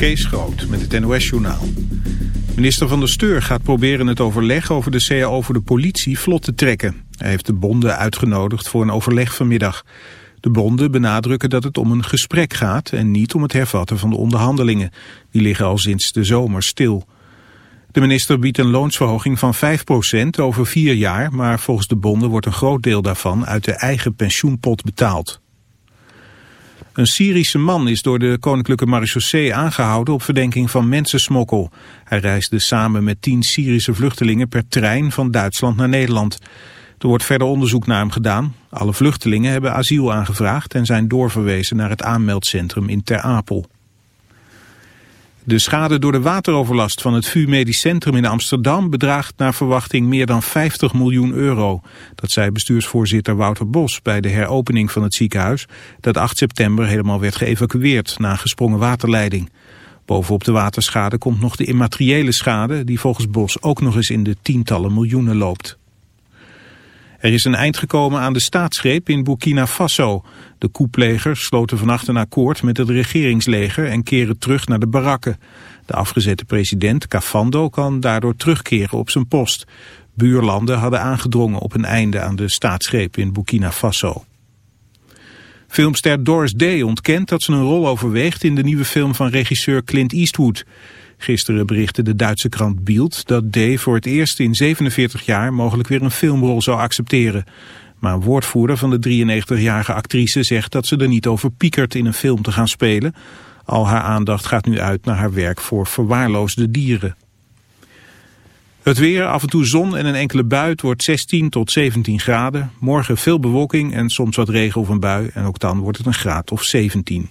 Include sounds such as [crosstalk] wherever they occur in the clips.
Kees Groot met het NOS-journaal. Minister van der Steur gaat proberen het overleg over de CAO voor de politie vlot te trekken. Hij heeft de bonden uitgenodigd voor een overleg vanmiddag. De bonden benadrukken dat het om een gesprek gaat en niet om het hervatten van de onderhandelingen. Die liggen al sinds de zomer stil. De minister biedt een loonsverhoging van 5% over vier jaar, maar volgens de bonden wordt een groot deel daarvan uit de eigen pensioenpot betaald. Een Syrische man is door de koninklijke marechaussee aangehouden op verdenking van mensensmokkel. Hij reisde samen met tien Syrische vluchtelingen per trein van Duitsland naar Nederland. Er wordt verder onderzoek naar hem gedaan. Alle vluchtelingen hebben asiel aangevraagd en zijn doorverwezen naar het aanmeldcentrum in Ter Apel. De schade door de wateroverlast van het VU Medisch Centrum in Amsterdam bedraagt naar verwachting meer dan 50 miljoen euro. Dat zei bestuursvoorzitter Wouter Bos bij de heropening van het ziekenhuis dat 8 september helemaal werd geëvacueerd na gesprongen waterleiding. Bovenop de waterschade komt nog de immateriële schade die volgens Bos ook nog eens in de tientallen miljoenen loopt. Er is een eind gekomen aan de staatsgreep in Burkina Faso. De koeplegers sloten vannacht een akkoord met het regeringsleger en keren terug naar de barakken. De afgezette president Cafando kan daardoor terugkeren op zijn post. Buurlanden hadden aangedrongen op een einde aan de staatsgreep in Burkina Faso. Filmster Doris Day ontkent dat ze een rol overweegt in de nieuwe film van regisseur Clint Eastwood. Gisteren berichtte de Duitse krant Bild dat Day voor het eerst in 47 jaar mogelijk weer een filmrol zou accepteren. Maar een woordvoerder van de 93-jarige actrice zegt dat ze er niet over piekert in een film te gaan spelen. Al haar aandacht gaat nu uit naar haar werk voor verwaarloosde dieren. Het weer, af en toe zon en een enkele bui. wordt 16 tot 17 graden. Morgen veel bewolking en soms wat regen of een bui. En ook dan wordt het een graad of 17.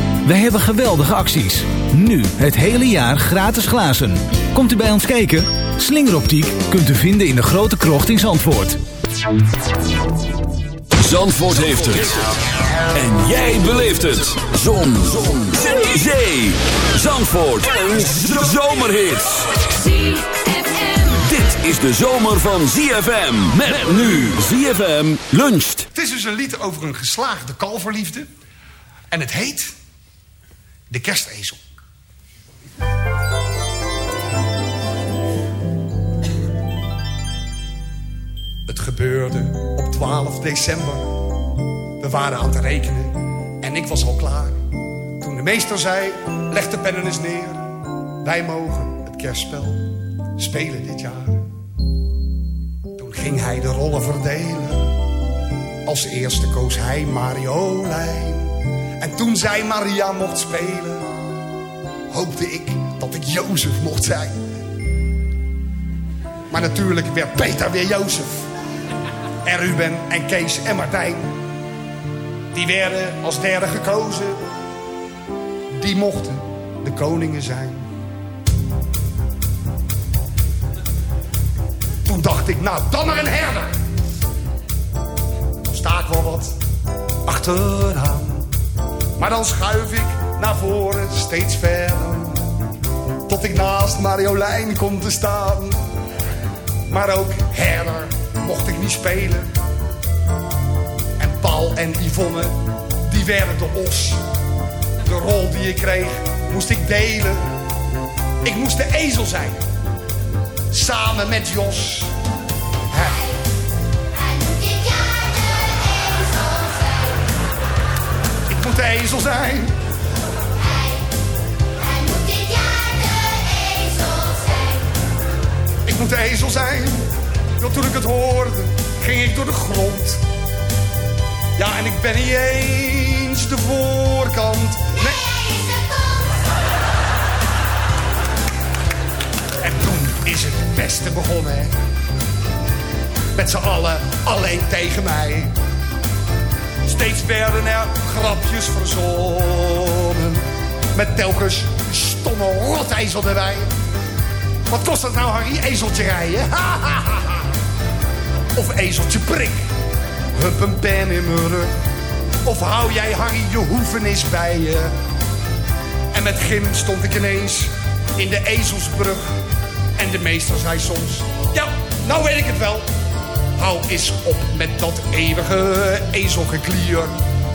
Wij hebben geweldige acties. Nu het hele jaar gratis glazen. Komt u bij ons kijken? Slingeroptiek kunt u vinden in de grote krocht in Zandvoort. Zandvoort heeft het. En jij beleeft het. Zon. Zon. Zee. Zee. Zandvoort. Een zomerhit. Dit is de zomer van ZFM. Met nu ZFM luncht. Het is dus een lied over een geslaagde kalverliefde. En het heet De Kerstezel. Het gebeurde op 12 december. We waren aan het rekenen en ik was al klaar. Toen de meester zei, leg de pennen eens neer. Wij mogen het kerstspel spelen dit jaar. Toen ging hij de rollen verdelen. Als eerste koos hij Mariolijn. En toen zij Maria mocht spelen, hoopte ik dat ik Jozef mocht zijn. Maar natuurlijk werd Peter weer Jozef. En Ruben en Kees en Martijn. Die werden als derde gekozen. Die mochten de koningen zijn. Toen dacht ik, nou dan maar een herder. Dan sta ik wel wat achteraan. Maar dan schuif ik naar voren steeds verder. naast Marjolein komt te staan. Maar ook herder mocht ik niet spelen. En Paul en Yvonne, die werden de os. De rol die ik kreeg, moest ik delen. Ik moest de ezel zijn. Samen met Jos. Ik moet de ezel zijn. Ik moet de ezel zijn. Want toen ik het hoorde, ging ik door de grond. Ja, en ik ben niet eens de voorkant. Nee. En toen is het beste begonnen. Met z'n allen, alleen tegen mij. Steeds werden er grapjes verzonnen. Met telkens stomme rotezel erbij. Wat kost dat nou, Harry? Ezeltje rijden? [laughs] of ezeltje prik. Hup een pen in mijn rug. Of hou jij, Harry, je hoeven eens bij je. En met Gim stond ik ineens in de ezelsbrug. En de meester zei soms... Ja, nou weet ik het wel. Hou eens op met dat eeuwige ezelgeklier.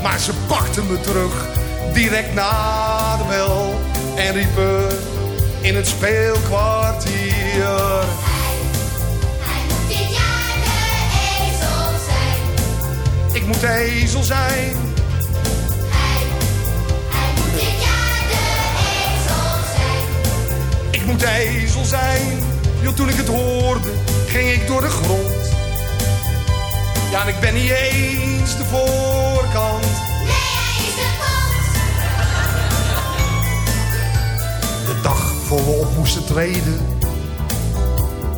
Maar ze pakten me terug, direct na de bel. En riepen in het speelkwartier. Ik moet de ezel zijn. Ik moet de ezel zijn. Jo, toen ik het hoorde, ging ik door de grond. Ja, en ik ben niet eens de voorkant. De dag voor we op moesten treden,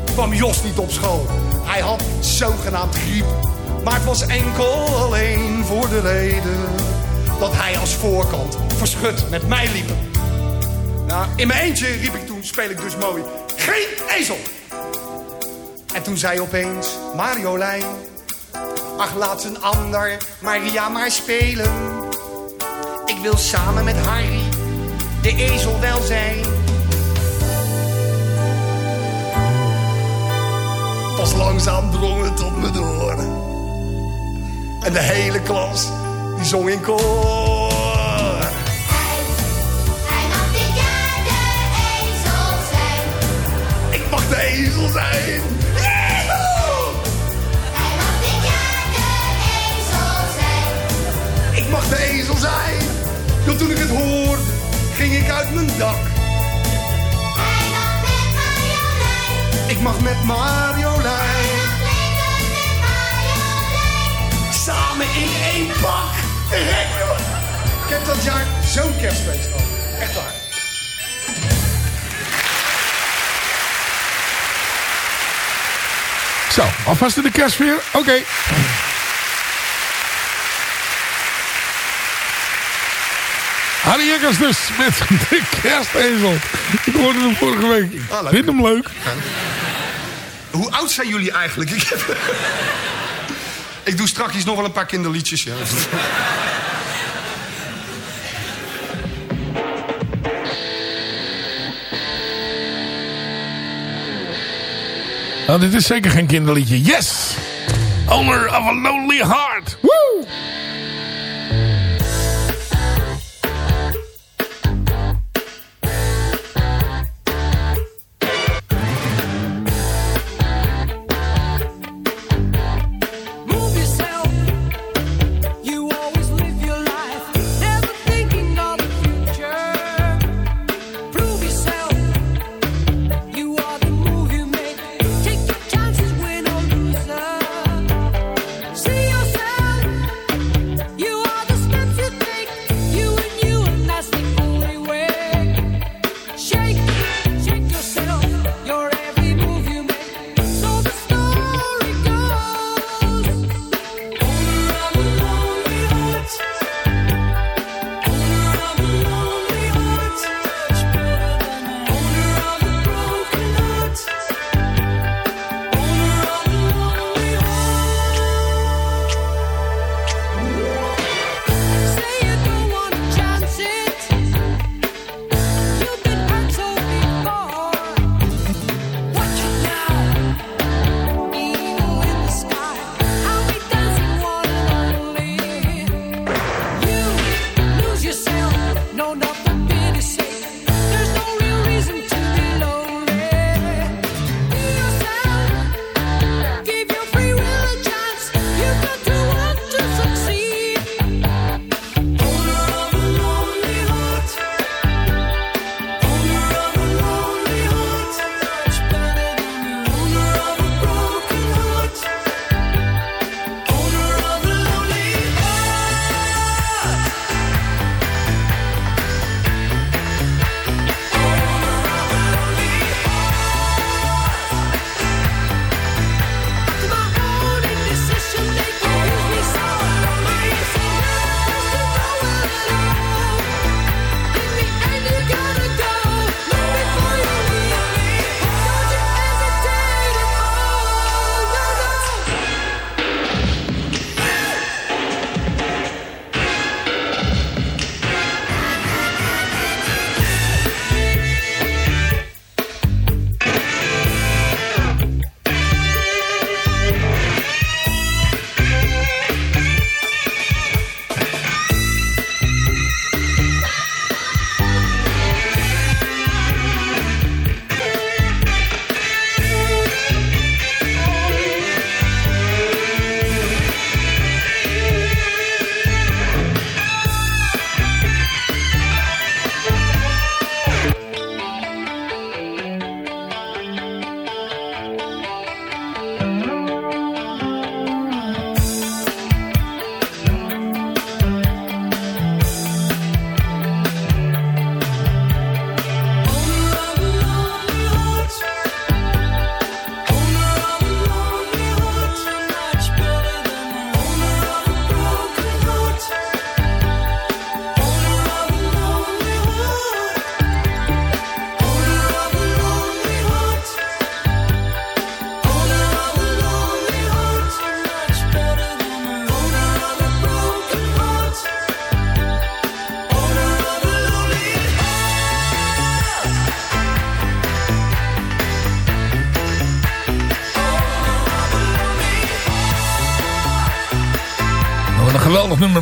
kwam Jos niet op school. Hij had zogenaamd griep, maar het was enkel alleen voor de reden dat hij als voorkant verschut met mij liep. Nou, in mijn eentje riep ik toen, speel ik dus mooi, geen ezel. En toen zei opeens Mariolijn, ach laat een ander Maria maar spelen. Ik wil samen met Harry de ezel wel zijn. Pas langzaam drong het tot me door. En de hele klas, die zong in koor. Ik mag de ezel zijn. De zijn. Toen ik het hoorde, ging ik uit mijn dak. Ik mag met Marjolein. Samen in één pak. Ik heb dat jaar zo'n kerstfeest gehad. Echt waar. Zo, alvast in de kerstsfeer. Oké. Harry Jekkers dus met de kerstezel. Ik hoorde hem vorige week. Ah, leuk. vind hem leuk. Hoe oud zijn jullie eigenlijk? Ik, heb... ik doe straks nog wel een paar kinderliedjes. Ja. Nou, dit is zeker geen kinderliedje. Yes! Owner of a Lonely Heart. Woo!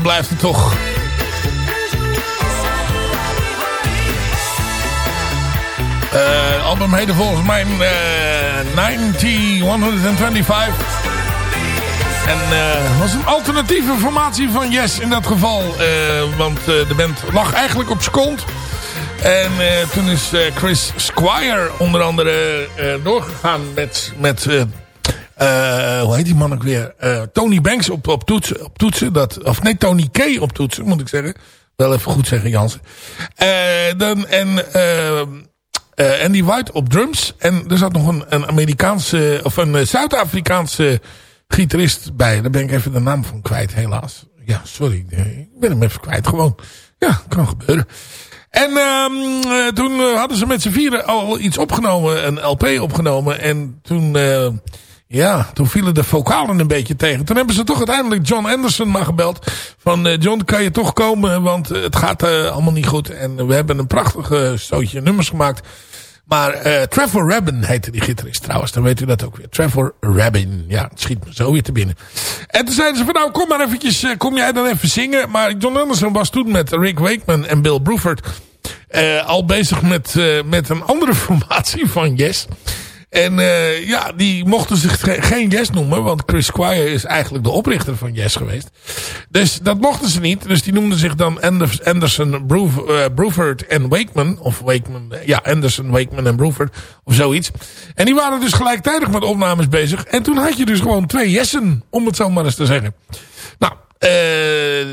Blijft het toch. Eh album heette volgens mij eh 90125. En eh was een alternatieve formatie van Yes in dat geval. eh, want de band lag eigenlijk op skont. En toen is Chris Squire onder andere doorgegaan met... met eh, hoe heet die man ook weer? Eh, Tony Banks op, op, toetsen, op toetsen. Dat, of nee, Tony K op toetsen, moet ik zeggen. Wel even goed zeggen, Jansen. Eh, dan, en Andy White op drums. En er zat nog een, een Amerikaanse, of een Zuid-Afrikaanse gitarist bij. Daar ben ik even de naam van kwijt, helaas. Ja, sorry. Ik ben hem even kwijt, gewoon. Ja, kan gebeuren. En eh, toen hadden ze met z'n vieren al iets opgenomen, een LP opgenomen. En toen, eh, ja, toen vielen de vocalen een beetje tegen. Toen hebben ze toch uiteindelijk John Anderson maar gebeld. Van eh, John, kan je toch komen, want eh, het gaat eh, allemaal niet goed. En we hebben een prachtig stootje nummers gemaakt. Maar eh, Trevor Rabin heette die gitarist trouwens. Dan weet u dat ook weer. Trevor Rabin. Ja, het schiet me zo weer te binnen. En toen zeiden ze van nou kom maar eventjes. kom jij dan even zingen. Maar John Anderson was toen met Rick Wakeman en Bill Bruford. al bezig met, met een andere [laughs] formatie van Yes. En eh, ja, die mochten zich ge- geen Yes noemen. Want Chris Squire is eigenlijk de oprichter van Yes geweest. Dus dat mochten ze niet. Dus die noemden zich dan Anders- Anderson, Bruf, eh, Bruford en Wakeman. Of Wakeman, eh, ja, Anderson, Wakeman en Bruford. Of zoiets. En die waren dus gelijktijdig met opnames bezig. En toen had je dus gewoon twee Yessen. Om het zo maar eens te zeggen. Nou,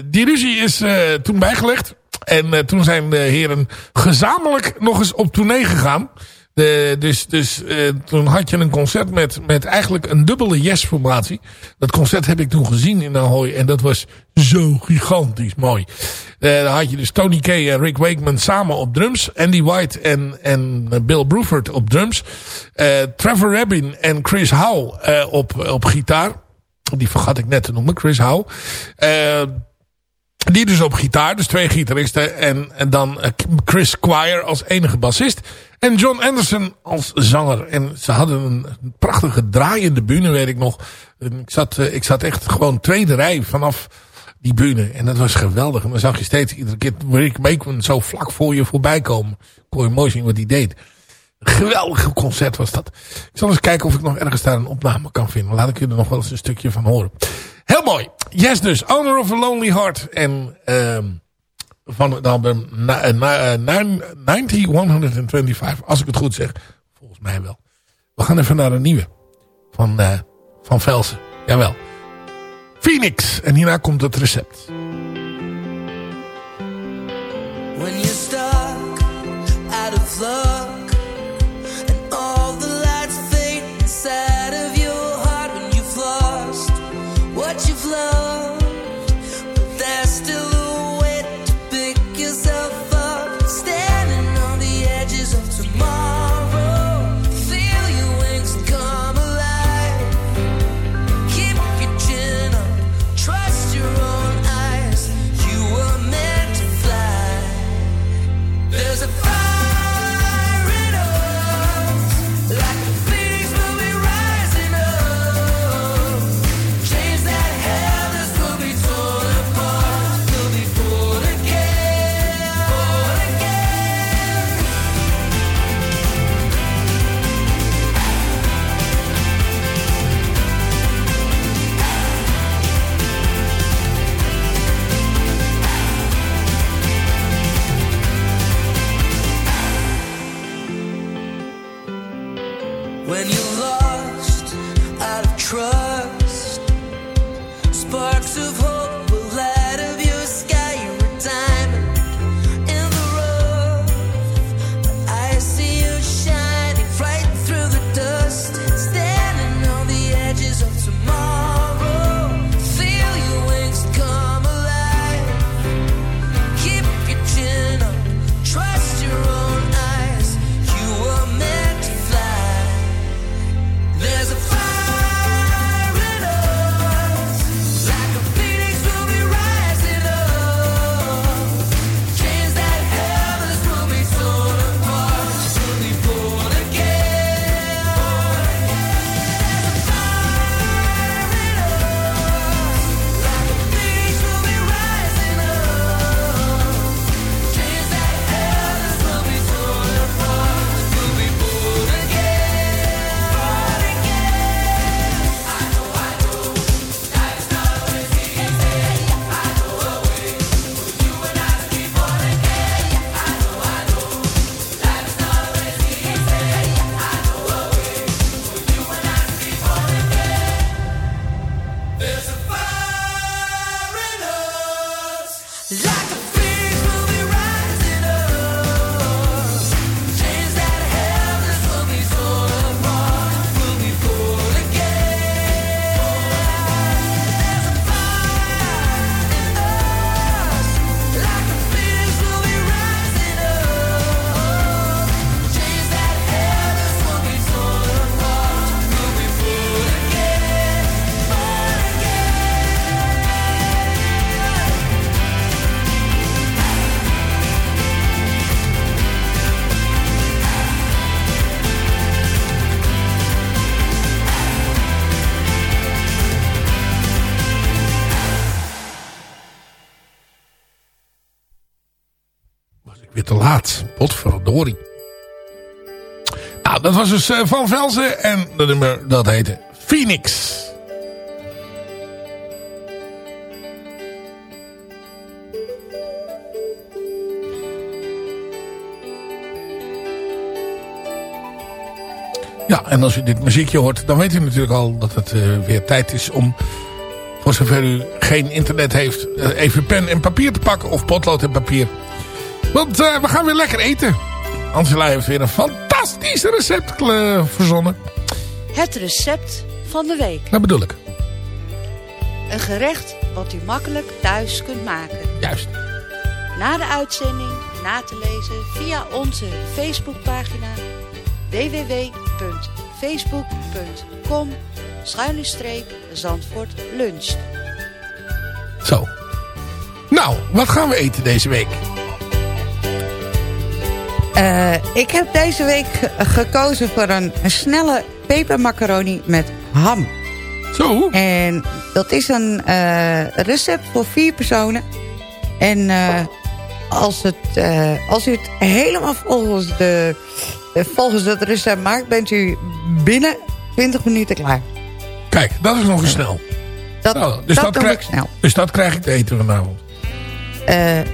die ruzie is toen bijgelegd. En toen zijn de heren gezamenlijk nog eens op tournee gegaan. De, dus dus eh, toen had je een concert met, met eigenlijk een dubbele Yes-formatie. Dat concert heb ik toen gezien in Ahoy. En dat was zo gigantisch mooi. Eh, dan had je dus Tony Kay en Rick Wakeman samen op drums. Andy White en, en Bill Bruford op drums. Eh, Trevor Rabin en Chris Howe eh, op, op gitaar. Die vergat ik net te noemen, Chris Howe. Eh, die dus op gitaar, dus twee gitaristen. En, en dan eh, Chris Squire als enige bassist. En John Anderson als zanger. En ze hadden een prachtige draaiende bühne, weet ik nog. Ik, zat, eh, ik zat echt gewoon tweede rij vanaf Die bühne. En dat was geweldig. En dan zag je steeds iedere keer Rick zo vlak voor je voorbij komen. Kon je mooi zien wat hij deed. Geweldig concert was dat. Ik zal eens kijken of ik nog ergens daar een opname kan vinden. Laat ik je er nog wel eens een stukje van horen. Heel mooi. Yes dus. Owner of a Lonely Heart. En ehm van het album na- eh, na- eh, nine- 90125. Als ik het goed zeg. Volgens mij wel. We gaan even naar een nieuwe. Van, eh, van Velsen. Jawel. Phoenix. En hierna komt het recept. When you're stuck out of luck te laat. Potverdorie. Nou, dat was dus eh, Van Velzen. En dat nummer, dat heette Phoenix. Ja, en als u dit muziekje hoort, dan weet u natuurlijk al dat het eh, weer tijd is om, voor zover u geen internet heeft, eh, even pen en papier te pakken of potlood en papier. Want eh, we gaan weer lekker eten. Angela heeft weer een fantastisch recept eh, verzonnen. Het recept van de week. Dat bedoel ik. Een gerecht wat u makkelijk thuis kunt maken. Juist. Na de uitzending na te lezen via onze Facebookpagina www.facebook.com Zandvoort luncht. Zo. Nou, wat gaan we eten deze week? Eh, ik heb deze week ge- gekozen voor een, een snelle pepermacaroni met ham. Zo. En dat is een eh, recept voor vier personen. En eh, als, het, als u het helemaal volgens, de, volgens het recept maakt... bent u binnen 20 minuten klaar. Kijk, dat is nog eens snel. Dat, Nou, dat, doe krijg, ik snel. Dus dat krijg ik te eten vanavond.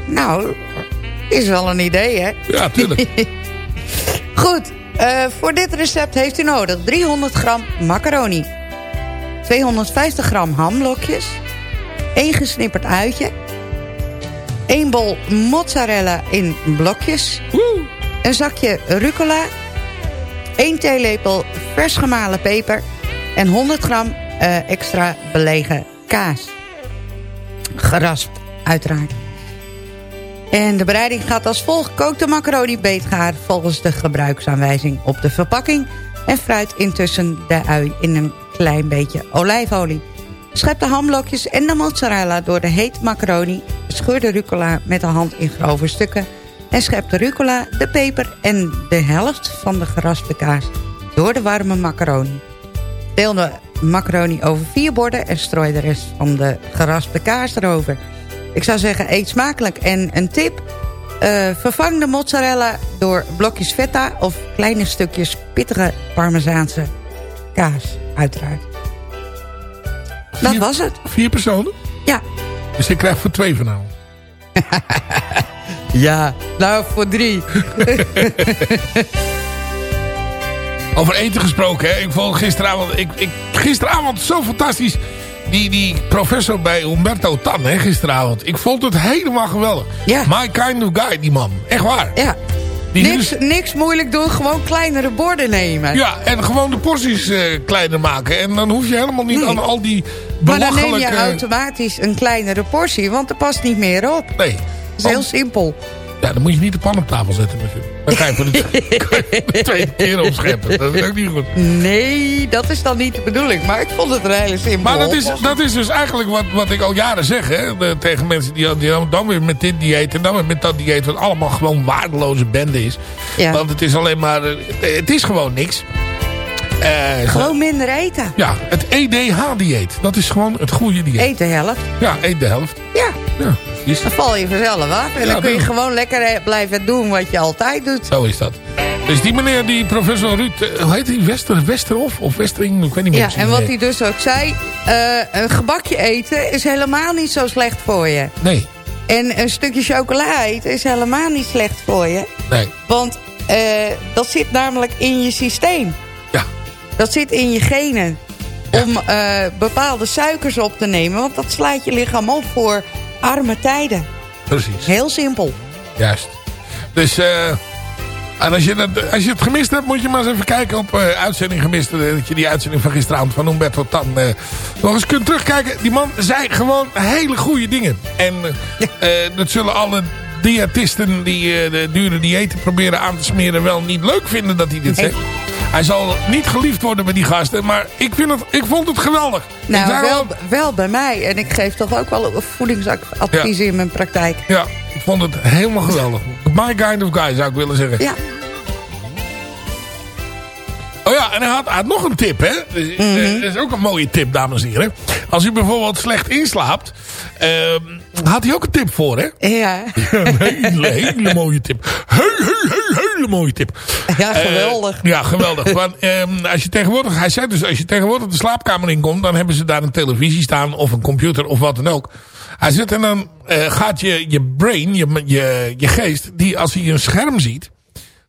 Nou, is wel een idee, hè? Ja, tuurlijk. [laughs] Goed, eh, voor dit recept heeft u nodig 300 gram macaroni. 250 gram hamblokjes. 1 gesnipperd uitje. 1 bol mozzarella in blokjes. Een zakje rucola. 1 theelepel vers gemalen peper. En 100 gram eh, extra belegen kaas. Geraspt, uiteraard. En de bereiding gaat als volgt. Kook de macaroni beetgaar volgens de gebruiksaanwijzing op de verpakking. En fruit intussen de ui in een klein beetje olijfolie. Schep de hamblokjes en de mozzarella door de hete macaroni. Scheur de rucola met de hand in grove stukken. En schep de rucola, de peper en de helft van de geraspte kaas door de warme macaroni. Deel de macaroni over vier borden en strooi de rest van de geraspte kaas erover. Ik zou zeggen, eet smakelijk. En een tip, eh, vervang de mozzarella door blokjes feta... of kleine stukjes pittige parmezaanse kaas, uiteraard. Dat was het. Vier personen? Ja. Dus ik krijg voor twee vanavond. [laughs] Ja, nou voor drie. [laughs] Over eten gesproken, hè. Ik vond gisteravond, ik, ik, gisteravond zo fantastisch. Die, die professor bij Umberto Tan, hè, gisteravond. Ik vond het helemaal geweldig. Ja. My kind of guy, die man. Echt waar. Ja. Die Niks, is- niks moeilijk doen, gewoon kleinere borden nemen. Ja, en gewoon de porties eh, kleiner maken. En dan hoef je helemaal niet Nee. aan al die maar dan neem belachelijke... je automatisch een kleinere portie, want er past niet meer op. Nee. Dat is heel simpel. Ja, dan moet je niet de pan op tafel zetten natuurlijk. Dan ga je voor de, [laughs] [laughs] tweede keer opscheppen. Dat is ook niet goed. Nee, dat is dan niet de bedoeling. Maar ik vond het een hele simpel Maar dat is, dat is dus eigenlijk wat, wat ik al jaren zeg. Hè, de- tegen mensen die, die dan, weer met dit dieet en dan weer met dat dieet. Wat allemaal gewoon waardeloze bende is. Ja. Want het is alleen maar... Het is gewoon niks. Eh, Gewoon minder eten. Ja, het EDH-dieet. Dat is gewoon het goede dieet. Eet de helft. Ja, eet de helft. Ja, Ja, precies. dan val je vanzelf af. En Ja, dan kun je gewoon lekker eh, blijven doen wat je altijd doet. Zo is dat. Dus die meneer, die professor Ruud, eh, hoe heet hij? Wester, Westerhof of Westering? Ik weet niet meer Ja, en wat hij dus ook zei... eh, een gebakje eten is helemaal niet zo slecht voor je. Nee, En een stukje chocola eten is helemaal niet slecht voor je. nee. Want dat zit namelijk in je systeem. Ja. Dat zit in je genen. Om bepaalde suikers op te nemen. Want dat slaat je lichaam op voor arme tijden. Precies. Heel simpel. Juist. Dus, eh en als je, dat, als je het gemist hebt, moet je maar eens even kijken op eh, uitzending gemist. eh, dat je die uitzending van gisteravond van Umberto Tan eh, nog eens kunt terugkijken. Die man zei gewoon hele goede dingen. En dat zullen alle diëtisten die de dure diëten proberen aan te smeren wel niet leuk vinden dat hij dit zegt. Hij zal niet geliefd worden bij die gasten, maar ik, vind het, ik vond het geweldig. Nou, wel, wel bij mij. En ik geef toch ook wel voedingsadviezen in mijn praktijk. ja, ik vond het helemaal geweldig. My kind of guy zou ik willen zeggen. Ja, Oh ja, en hij had, nog een tip, hè. Dus, eh, Dat is ook een mooie tip, dames en heren. Als u bijvoorbeeld slecht inslaapt, ehm, had hij ook een tip voor, hè. ja. [laughs] een hele, hele mooie tip. Hele, hele, hele mooie tip. ja Eh, geweldig. ja, geweldig. [laughs] Want, ehm, als je tegenwoordig, hij zei dus, als je tegenwoordig de slaapkamer inkomt, dan hebben ze daar een televisie staan of een computer of wat dan ook. Hij zegt en dan eh, gaat je, je brain, je, je, je geest, die als hij een scherm ziet,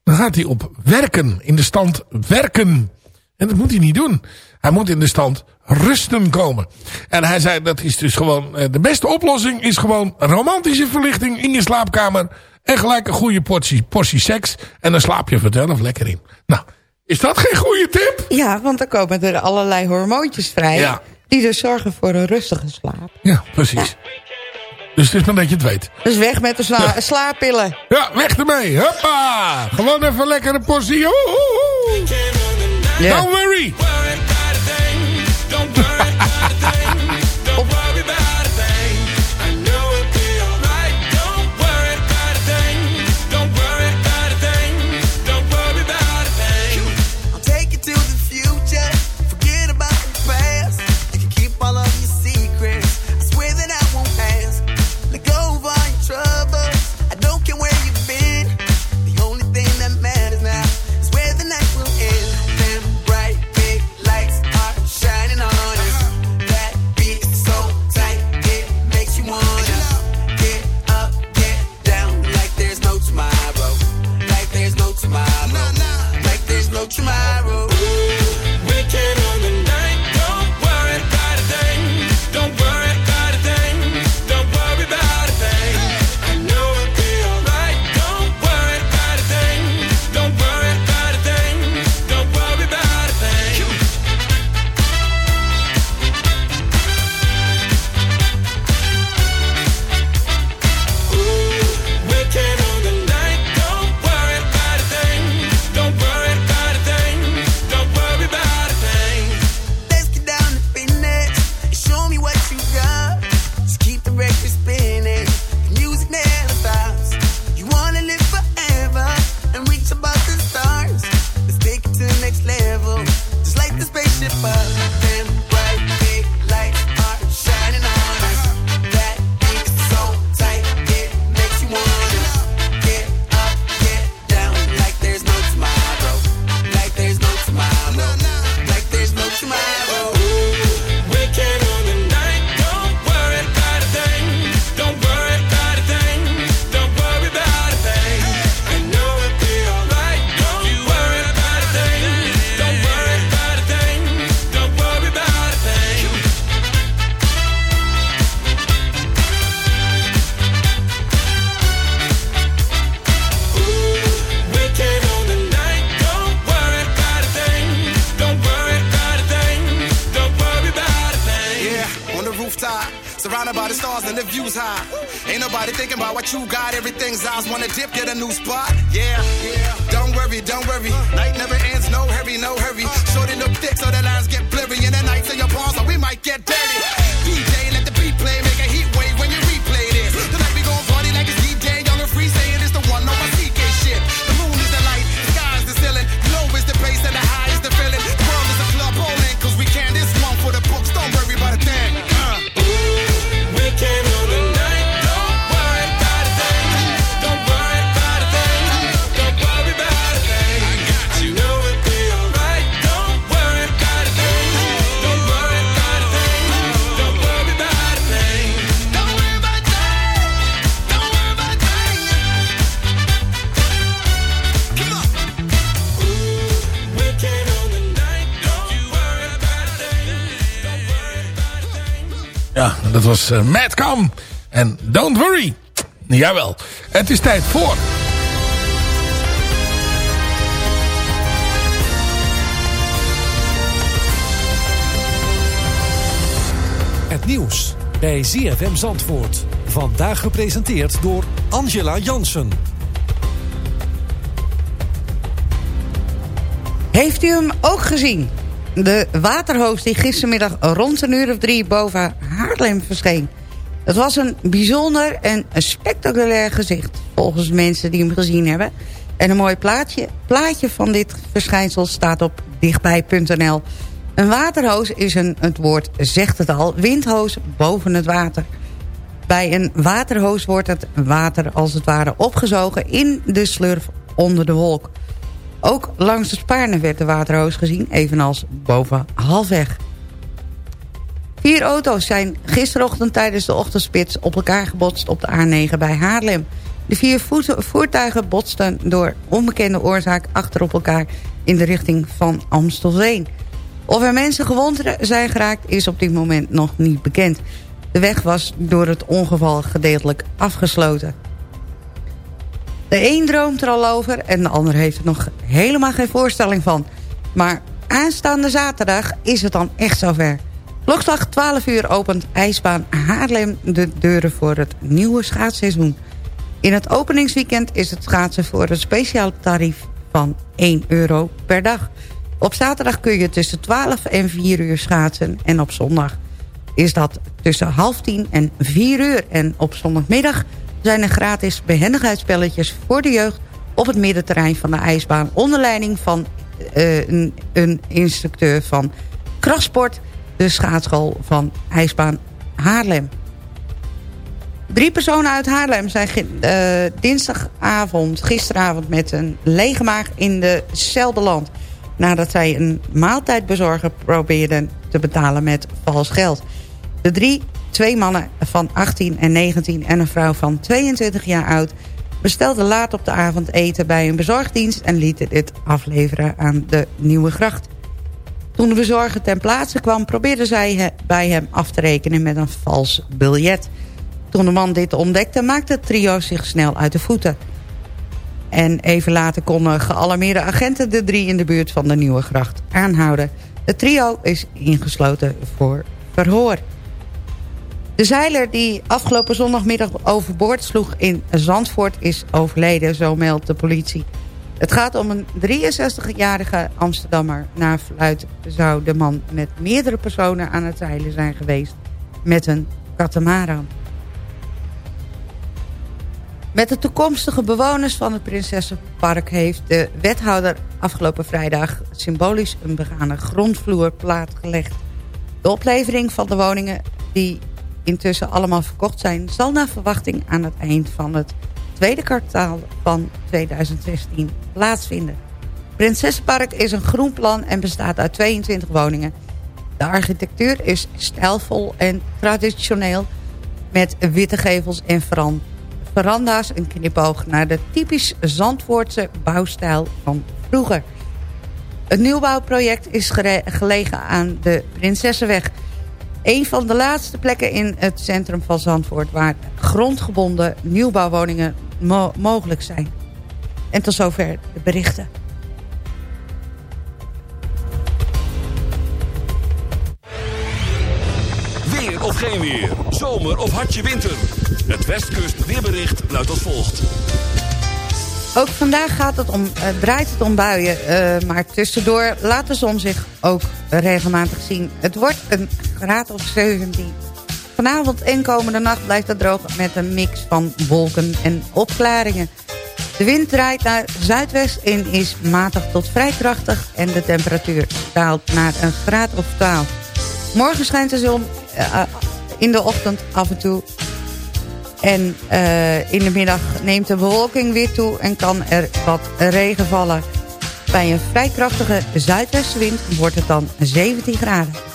dan gaat hij op werken, in de stand werken. En dat moet hij niet doen. Hij moet in de stand rusten komen. En hij zei dat is dus gewoon, eh, de beste oplossing is gewoon romantische verlichting in je slaapkamer. En gelijk een goede portie, portie seks. En dan slaap je vanzelf lekker in. Nou, is dat geen goede tip? Ja, want dan komen er allerlei hormoontjes vrij. Ja. Die dus zorgen voor een rustige slaap. Ja, precies. Dus het is maar dat je het weet. Dus weg met de sla slaappillen. Ja, weg ermee. Hoppa. Gewoon even lekker een portie. Don't worry. Was uh, Madcom. En Don't Worry. Jawel, het is tijd voor... Het nieuws bij ZFM Zandvoort. Vandaag gepresenteerd door Angela Jansen. Heeft u hem ook gezien? De waterhoofd die gistermiddag rond een uur of drie boven Haarlem verscheen. Het was een bijzonder en spectaculair gezicht... volgens mensen die hem gezien hebben. En een mooi plaatje, plaatje van dit verschijnsel staat op dichtbij.nl. Een waterhoos is een, het woord zegt het al, windhoos boven het water. Bij een waterhoos wordt het water als het ware opgezogen in de slurf onder de wolk. Ook langs de Spaarne werd de waterhoos gezien, evenals boven halfweg. Vier auto's zijn gisterochtend tijdens de ochtendspits op elkaar gebotst op de A9 bij Haarlem. De vier voertuigen botsten door onbekende oorzaak achter op elkaar in de richting van Amstelveen. Of er mensen gewond zijn geraakt is op dit moment nog niet bekend. De weg was door het ongeval gedeeltelijk afgesloten. De een droomt er al over en de ander heeft er nog helemaal geen voorstelling van. Maar aanstaande zaterdag is het dan echt zover. Klokslag 12 uur opent ijsbaan Haarlem de deuren voor het nieuwe schaatsseizoen. In het openingsweekend is het schaatsen voor een speciaal tarief van 1 euro per dag. Op zaterdag kun je tussen 12 en 4 uur schaatsen en op zondag is dat tussen half tien en 4 uur. En op zondagmiddag zijn er gratis behendigheidsspelletjes voor de jeugd... op het middenterrein van de ijsbaan... onder leiding van eh, een, een instructeur van Krachtsport... de schaatsschool van ijsbaan Haarlem. Drie personen uit Haarlem zijn eh, dinsdagavond, gisteravond... met een lege maag in de beland... nadat zij een maaltijdbezorger probeerden te betalen met vals geld. De drie, twee mannen van 18 en 19 en een vrouw van 22 jaar oud... bestelde laat op de avond eten bij een bezorgdienst... en liet dit afleveren aan de Nieuwe Gracht. Toen de bezorger ten plaatse kwam... probeerde zij bij hem af te rekenen met een vals biljet. Toen de man dit ontdekte, maakte het trio zich snel uit de voeten. En even later konden gealarmeerde agenten... de drie in de buurt van de Nieuwe Gracht aanhouden. Het trio is ingesloten voor verhoor. De zeiler die afgelopen zondagmiddag overboord sloeg in Zandvoort is overleden, zo meldt de politie. Het gaat om een 63-jarige Amsterdammer. Na fluit zou de man met meerdere personen aan het zeilen zijn geweest met een katamaran. Met de toekomstige bewoners van het Prinsessenpark heeft de wethouder afgelopen vrijdag symbolisch een begane grondvloer plaatgelegd. De oplevering van de woningen die intussen allemaal verkocht zijn... zal naar verwachting aan het eind van het tweede kwartaal van 2016 plaatsvinden. Prinsessenpark is een groen plan en bestaat uit 22 woningen. De architectuur is stijlvol en traditioneel... met witte gevels en veran veranda's een knipoog... naar de typisch Zandvoortse bouwstijl van vroeger. Het nieuwbouwproject is gelegen aan de Prinsessenweg... Een van de laatste plekken in het centrum van Zandvoort... waar grondgebonden nieuwbouwwoningen mo- mogelijk zijn. En tot zover de berichten. Weer of geen weer. Zomer of hartje winter. Het Westkust weerbericht luidt als volgt. Ook vandaag gaat het om, eh, draait het om buien, eh, maar tussendoor laat de zon zich ook regelmatig zien. Het wordt een graad of 17. Vanavond en komende nacht blijft het droog met een mix van wolken en opklaringen. De wind draait naar zuidwest en is matig tot vrij krachtig... en de temperatuur daalt naar een graad of 12. Morgen schijnt de zon eh, in de ochtend af en toe en eh, in de middag neemt de bewolking weer toe en kan er wat regen vallen. Bij een vrij krachtige zuidwestenwind wordt het dan 17 graden.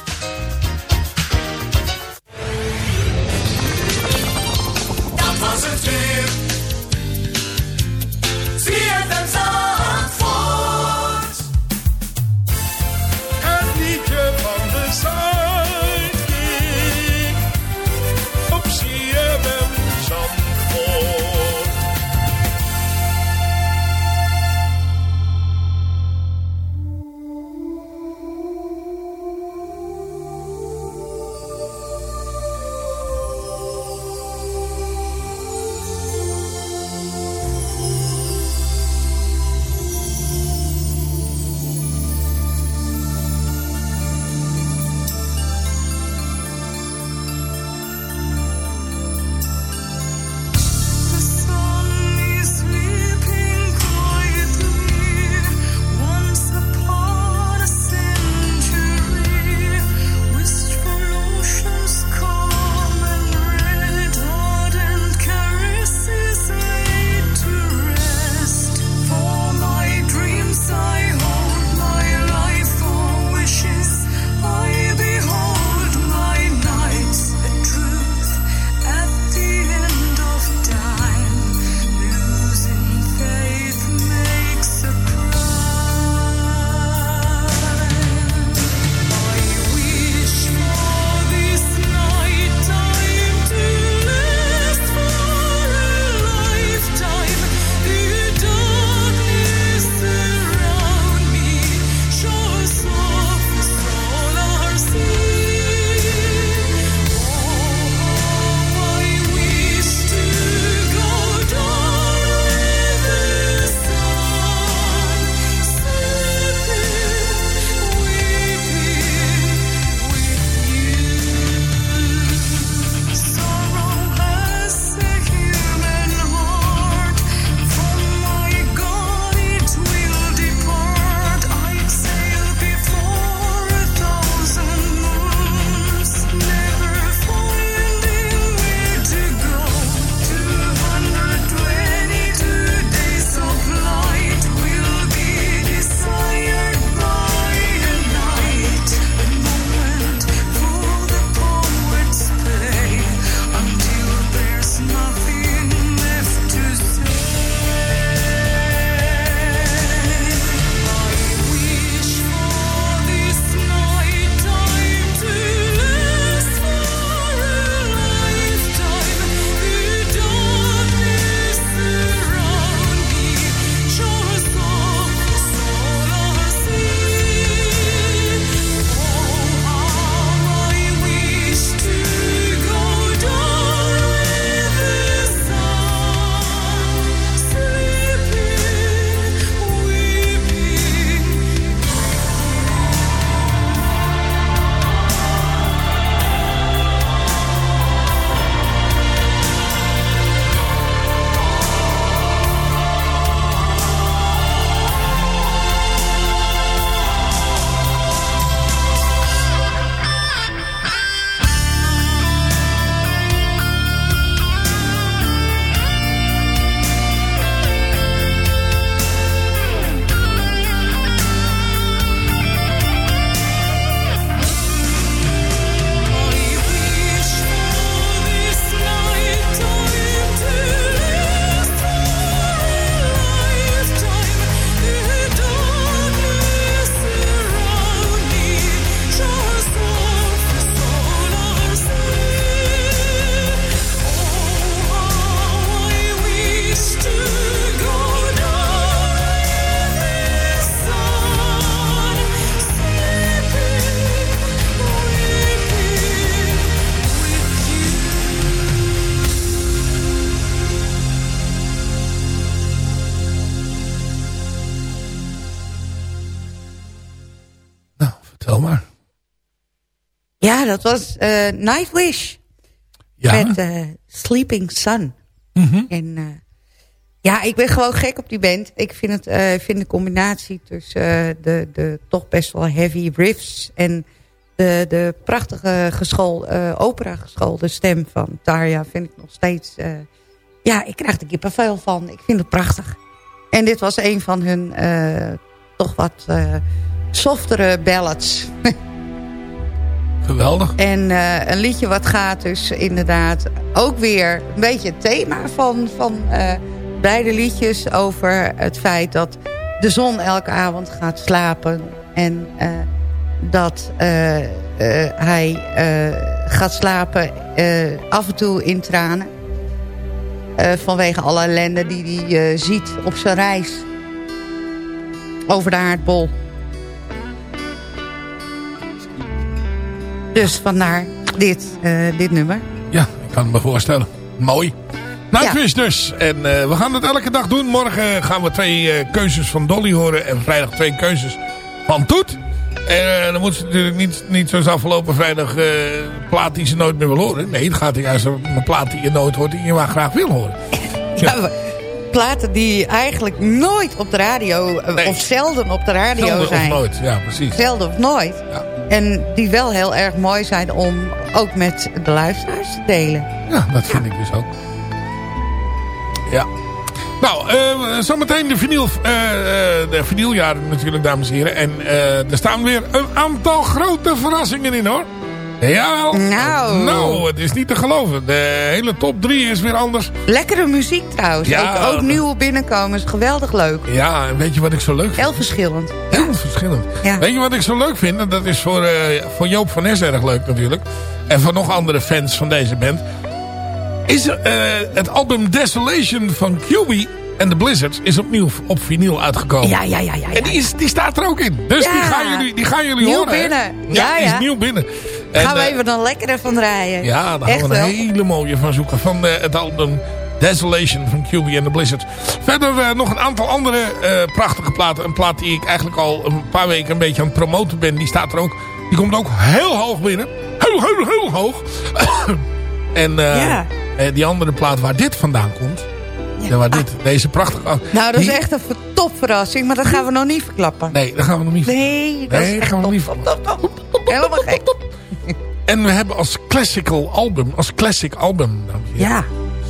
Ja, dat was eh, Nightwish. Ja. Met eh, Sleeping Sun. Mhm. En eh, ja, ik ben gewoon gek op die band. Ik vind, het, vind de combinatie tussen de, de toch best wel heavy riffs... en de, de prachtige geschool, opera geschoolde stem van Tarja... vind ik nog steeds... ja, ik krijg er kippenvel van. Ik vind het prachtig. En dit was een van hun toch wat softere ballads. [laughs] Geweldig. En eh, een liedje wat gaat dus inderdaad ook weer een beetje het thema van, van eh, beide liedjes over het feit dat de zon elke avond gaat slapen. En eh, dat hij gaat slapen af en toe in tranen. Vanwege alle ellende die hij ziet op zijn reis over de aardbol. Dus vandaar dit, eh, dit nummer. Ja, ik kan het me voorstellen. Mooi. Nightwish dus. En eh, we gaan het elke dag doen. Morgen gaan we twee eh, keuzes van Dolly horen. En vrijdag twee keuzes van Toet. En dan moet ze natuurlijk niet, niet zoals afgelopen vrijdag plaat die ze nooit meer wil horen. Nee, het gaat juist om een plaat die je nooit hoort die je maar graag wil horen. [laughs] Ja, we- platen die eigenlijk nooit op de radio... of zelden op de radio Zelden of zijn. nooit, ja precies. Zelden of nooit. En die wel heel erg mooi zijn om ook met de luisteraars te delen. Ja, dat vind ik dus ook. Ja. Nou, eh, zometeen de, vinyl, eh, de vinyljaren natuurlijk, dames en heren. En er staan weer een aantal grote verrassingen in, hoor. Jawel. Nou. Nou, het is niet te geloven. De hele top 3 is weer anders. Lekkere muziek trouwens. Ja. ook, ook nieuwe binnenkomers. Geweldig leuk. Ja, en weet je wat ik zo leuk vind? Heel verschillend. Heel verschillend. Ja. Weet je wat ik zo leuk vind? En dat is voor, eh, voor Joop van Nes erg leuk natuurlijk. En voor nog andere fans van deze band. Is eh, het album Desolation van QB en The Blizzards is opnieuw op vinyl uitgekomen. Ja, ja, ja. ja, En die, is, die staat er ook in. Dus Ja. die, gaan jullie, die gaan jullie Nieuw horen. hè? binnen. Ja, Ja, die is ja. nieuw binnen. En, Gaan we eh, even een lekkere van draaien. ja, daar Echt gaan we een wel. hele mooie van zoeken. Van eh, het album Desolation van QB en The Blizzards. Verder eh, nog een aantal andere eh, prachtige platen. Een plaat die ik eigenlijk al een paar weken een beetje aan het promoten ben. Die staat er ook. Die komt ook heel hoog binnen. Heel, heel, heel hoog. en eh, Ja. eh, die andere plaat waar dit vandaan komt. Ja. Waar dit, deze prachtige... Nou, dat is die- echt een ver- topverrassing. Maar dat gaan we nog niet verklappen. Nee, dat gaan we nog niet Nee, dat Nee, is dat gaan we nog niet top. Helemaal gek. En we hebben als classical album, als classic album. Ja,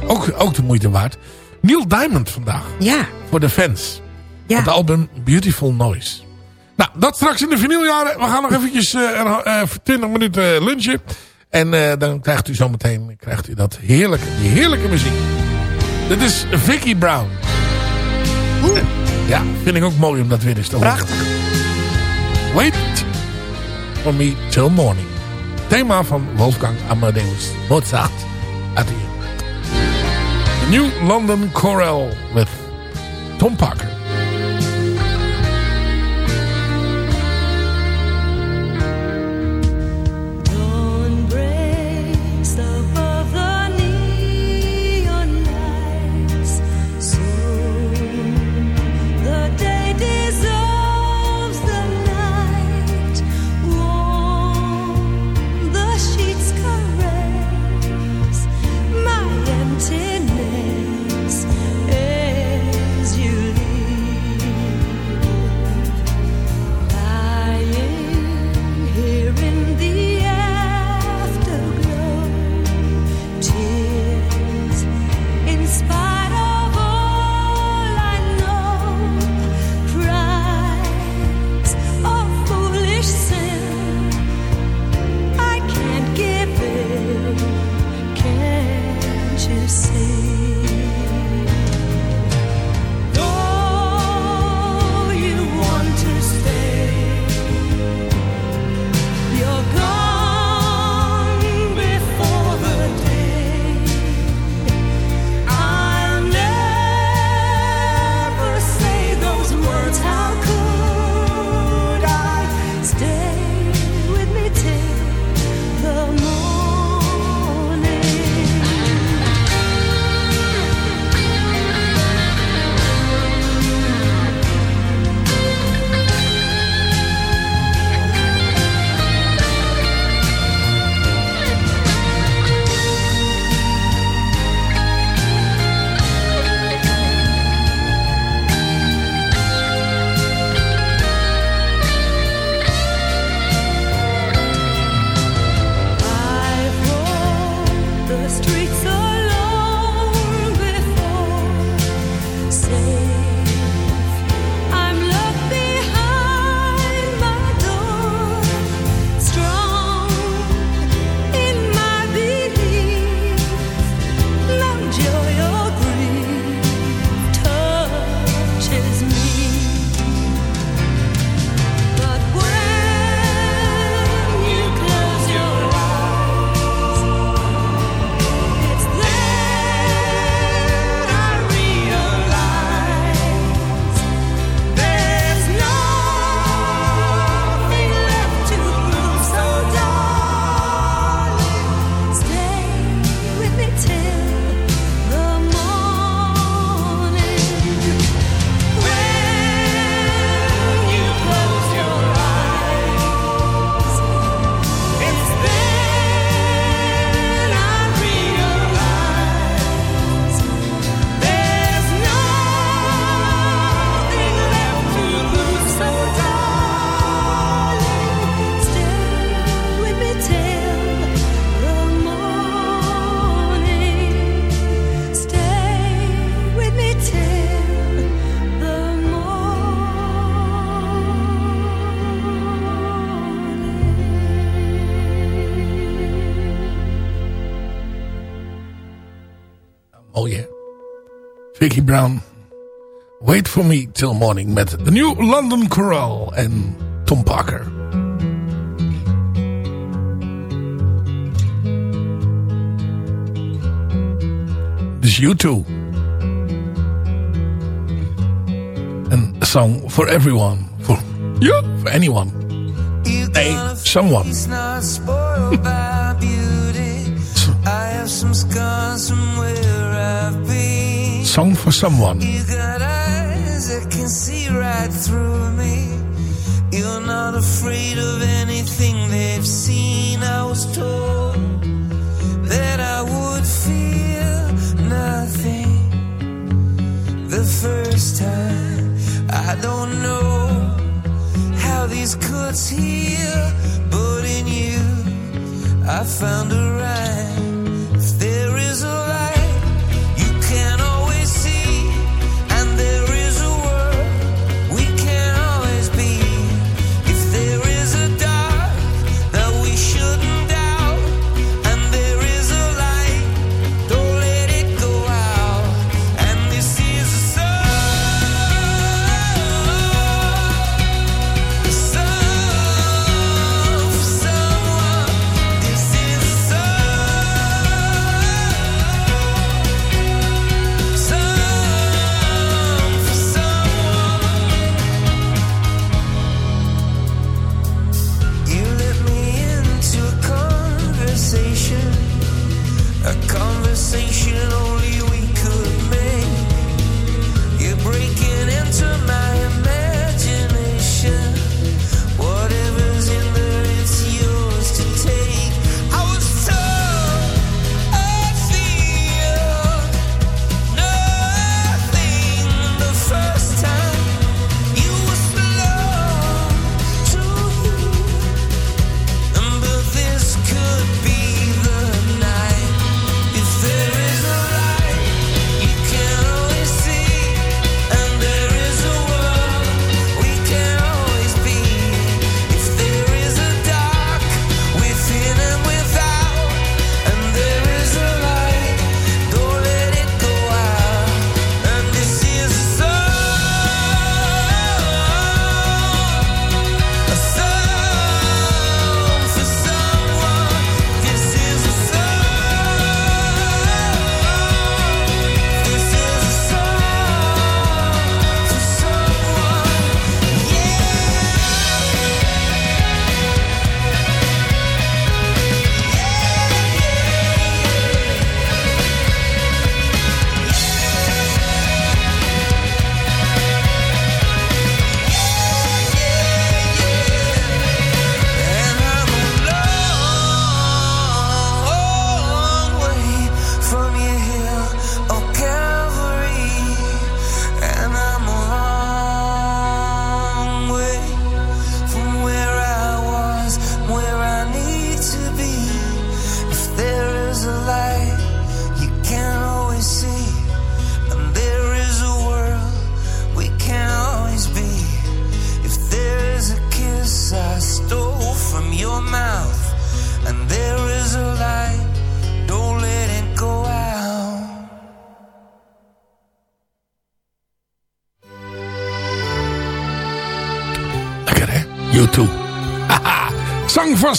Ook, ook de moeite waard. Neil Diamond vandaag. ja. Voor de fans. Ja. Het album Beautiful Noise. Nou, dat straks in de vinyljaren. We gaan nog eventjes eh, eh, 20 minuten lunchen. En eh, dan krijgt u zometeen krijgt u dat heerlijke, die heerlijke muziek. Dit is Vicky Brown. Oeh, Ja, vind ik ook mooi om dat weer eens te horen. prachtig. Wait for me till morning. Thema van Wolfgang Amadeus Mozart. Hier. The New London Chorale with Tom Parker. Brown. Wait for me till morning met The New London Chorale en Tom Parker. Dus you too. And a song for everyone. For you, for anyone. Nee, someone. Not spoiled by beauty. I have some scars from where I've been. Song for someone. You got eyes that can see right through me. You're not afraid of anything they've seen. I was told that I would feel nothing the first time. I don't know how these cuts heal, but in you I found a rhyme.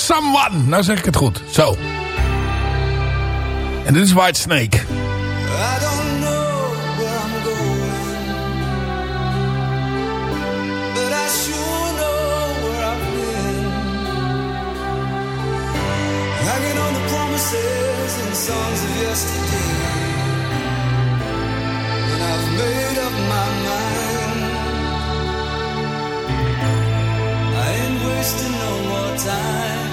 Someone. Nou zeg ik het goed. Zo. En dit is White Snake. I don't know where I'm going, but I sure know where I've been. Hanging on the promises and songs of yesterday, and I've made up my mind. I ain't wasting no more time.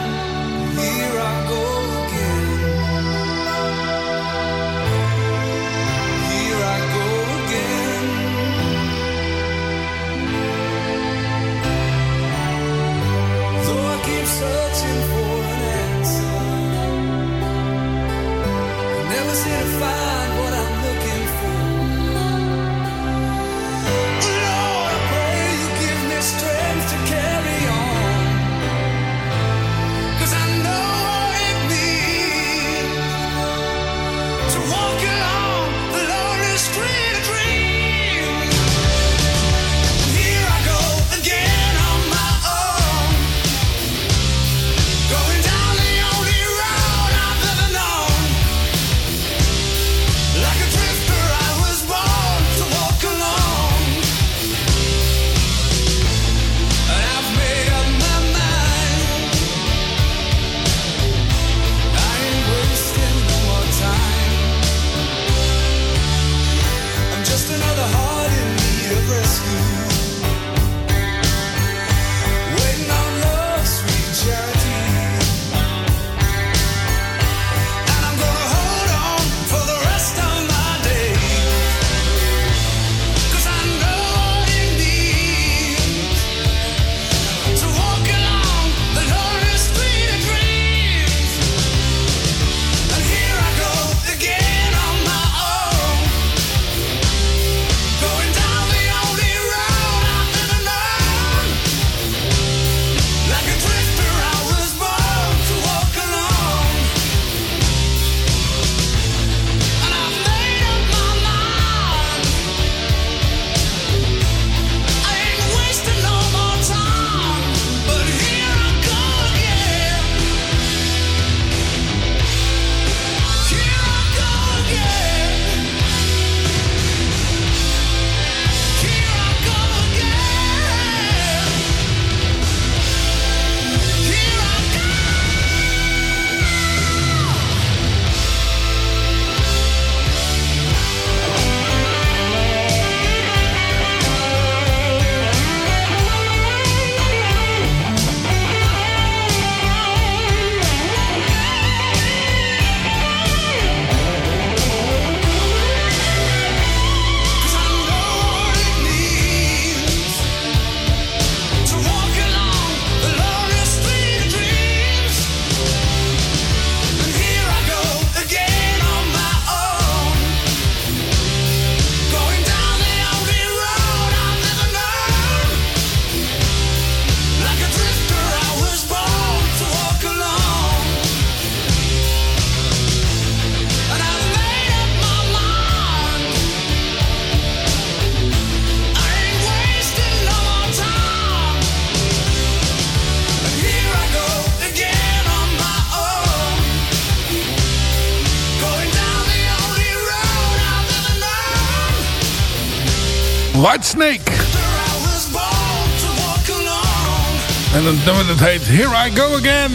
Het nummer dat heet Here I Go Again.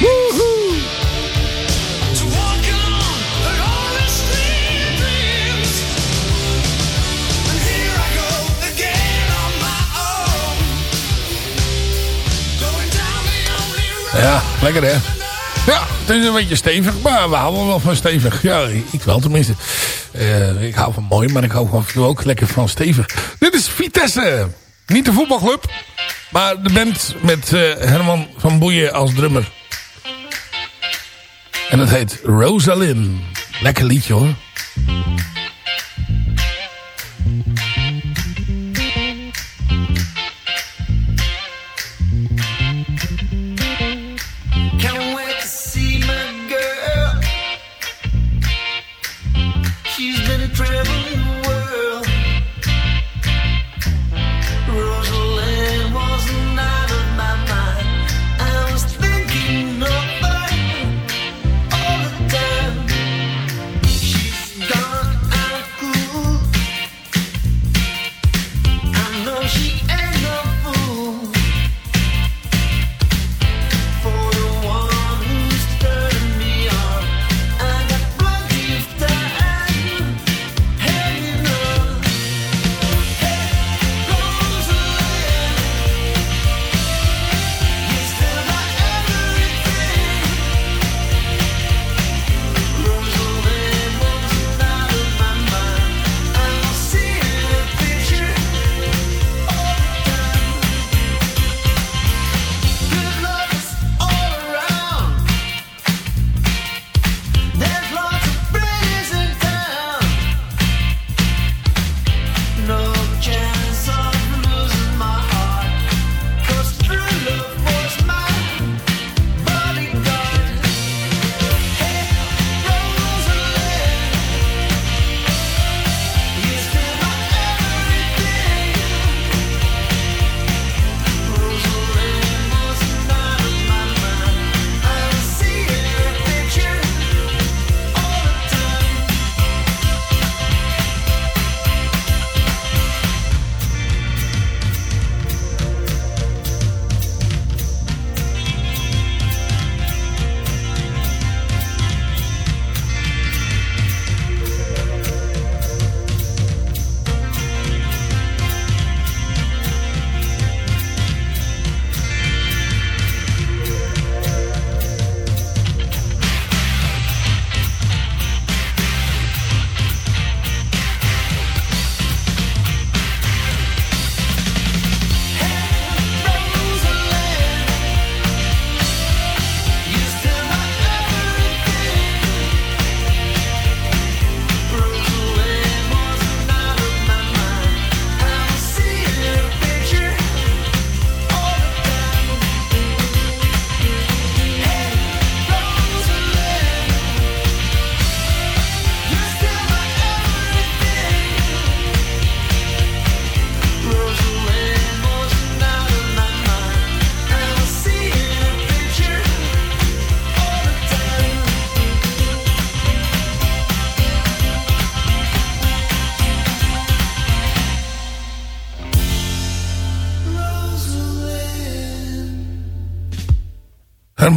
Woehoe. Ja, lekker hè. Ja, het is een beetje stevig, maar we houden wel van stevig. Ja, ik wel tenminste. Eh, ik hou van mooi, maar ik hou toe ook lekker van stevig. Dit is Vitesse. Niet de voetbalclub, maar de band met eh, Herman van Boeien als drummer. En het heet Rosalind. Lekker liedje hoor.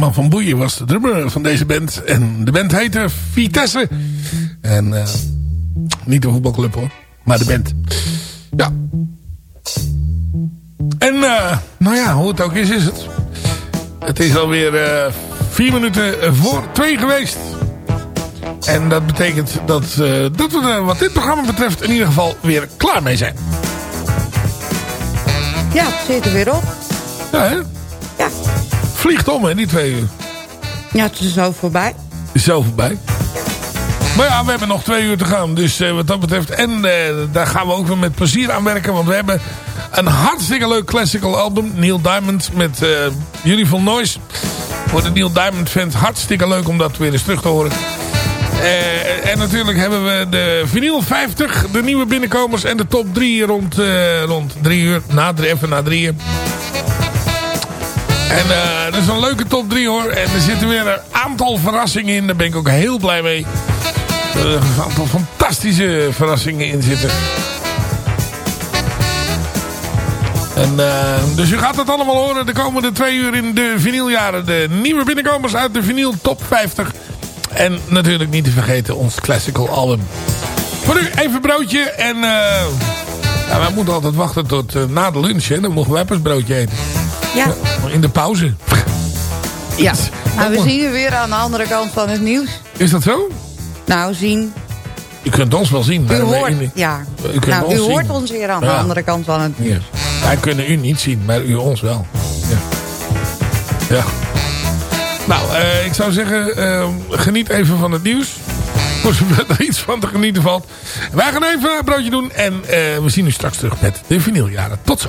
Herman van Boeien was de drummer van deze band. En de band heette Vitesse. En eh, niet de voetbalclub hoor. Maar de band. Ja. En eh, nou ja, hoe het ook is, is het. Het is alweer eh vier minuten voor twee geweest. En dat betekent dat, dat we er wat dit programma betreft in ieder geval weer klaar mee zijn. Ja, het zit er weer op. Ja, hè? Ja. Vliegt om, hè, die twee uur. Ja, het is zo voorbij. Is zo voorbij. Maar ja, we hebben nog twee uur te gaan. Dus eh, wat dat betreft. En eh, daar gaan we ook weer met plezier aan werken. Want we hebben een hartstikke leuk classical album. Neil Diamond met eh Beautiful Noise. Voor de Neil Diamond fans hartstikke leuk om dat weer eens terug te horen. Eh, en natuurlijk hebben we de vinyl 50. De nieuwe binnenkomers. En de top 3 rond, rond drie uur. Na drie, even na drieën. En eh, dat is een leuke top 3 hoor. En er zitten weer een aantal verrassingen in. Daar ben ik ook heel blij mee. Er een aantal fantastische verrassingen in zitten. En, eh, dus u gaat het allemaal horen de komende twee uur in de vinyljaren. De nieuwe binnenkomers uit de vinyl top 50. En natuurlijk niet te vergeten ons classical album. Voor nu even broodje. En eh ja, wij moeten altijd wachten tot na de lunch. Hè. Dan mogen wij pas broodje eten. Ja. In de pauze. Ja. [laughs] Nou, we zien u weer aan de andere kant van het nieuws. Is dat zo? Nou, zien. U kunt ons wel zien. U maar hoort, ja. U kunt nou, ons u zien. hoort ons weer aan de andere kant van het Ja. nieuws. Wij kunnen u niet zien, maar u ons wel. Ja. ja. Nou, eh, ik zou zeggen, eh, geniet even van het nieuws. [laughs] Voor zover er iets van te genieten valt. Wij gaan even een broodje doen en eh, we zien u straks terug met de vinyljaren. Tot zo.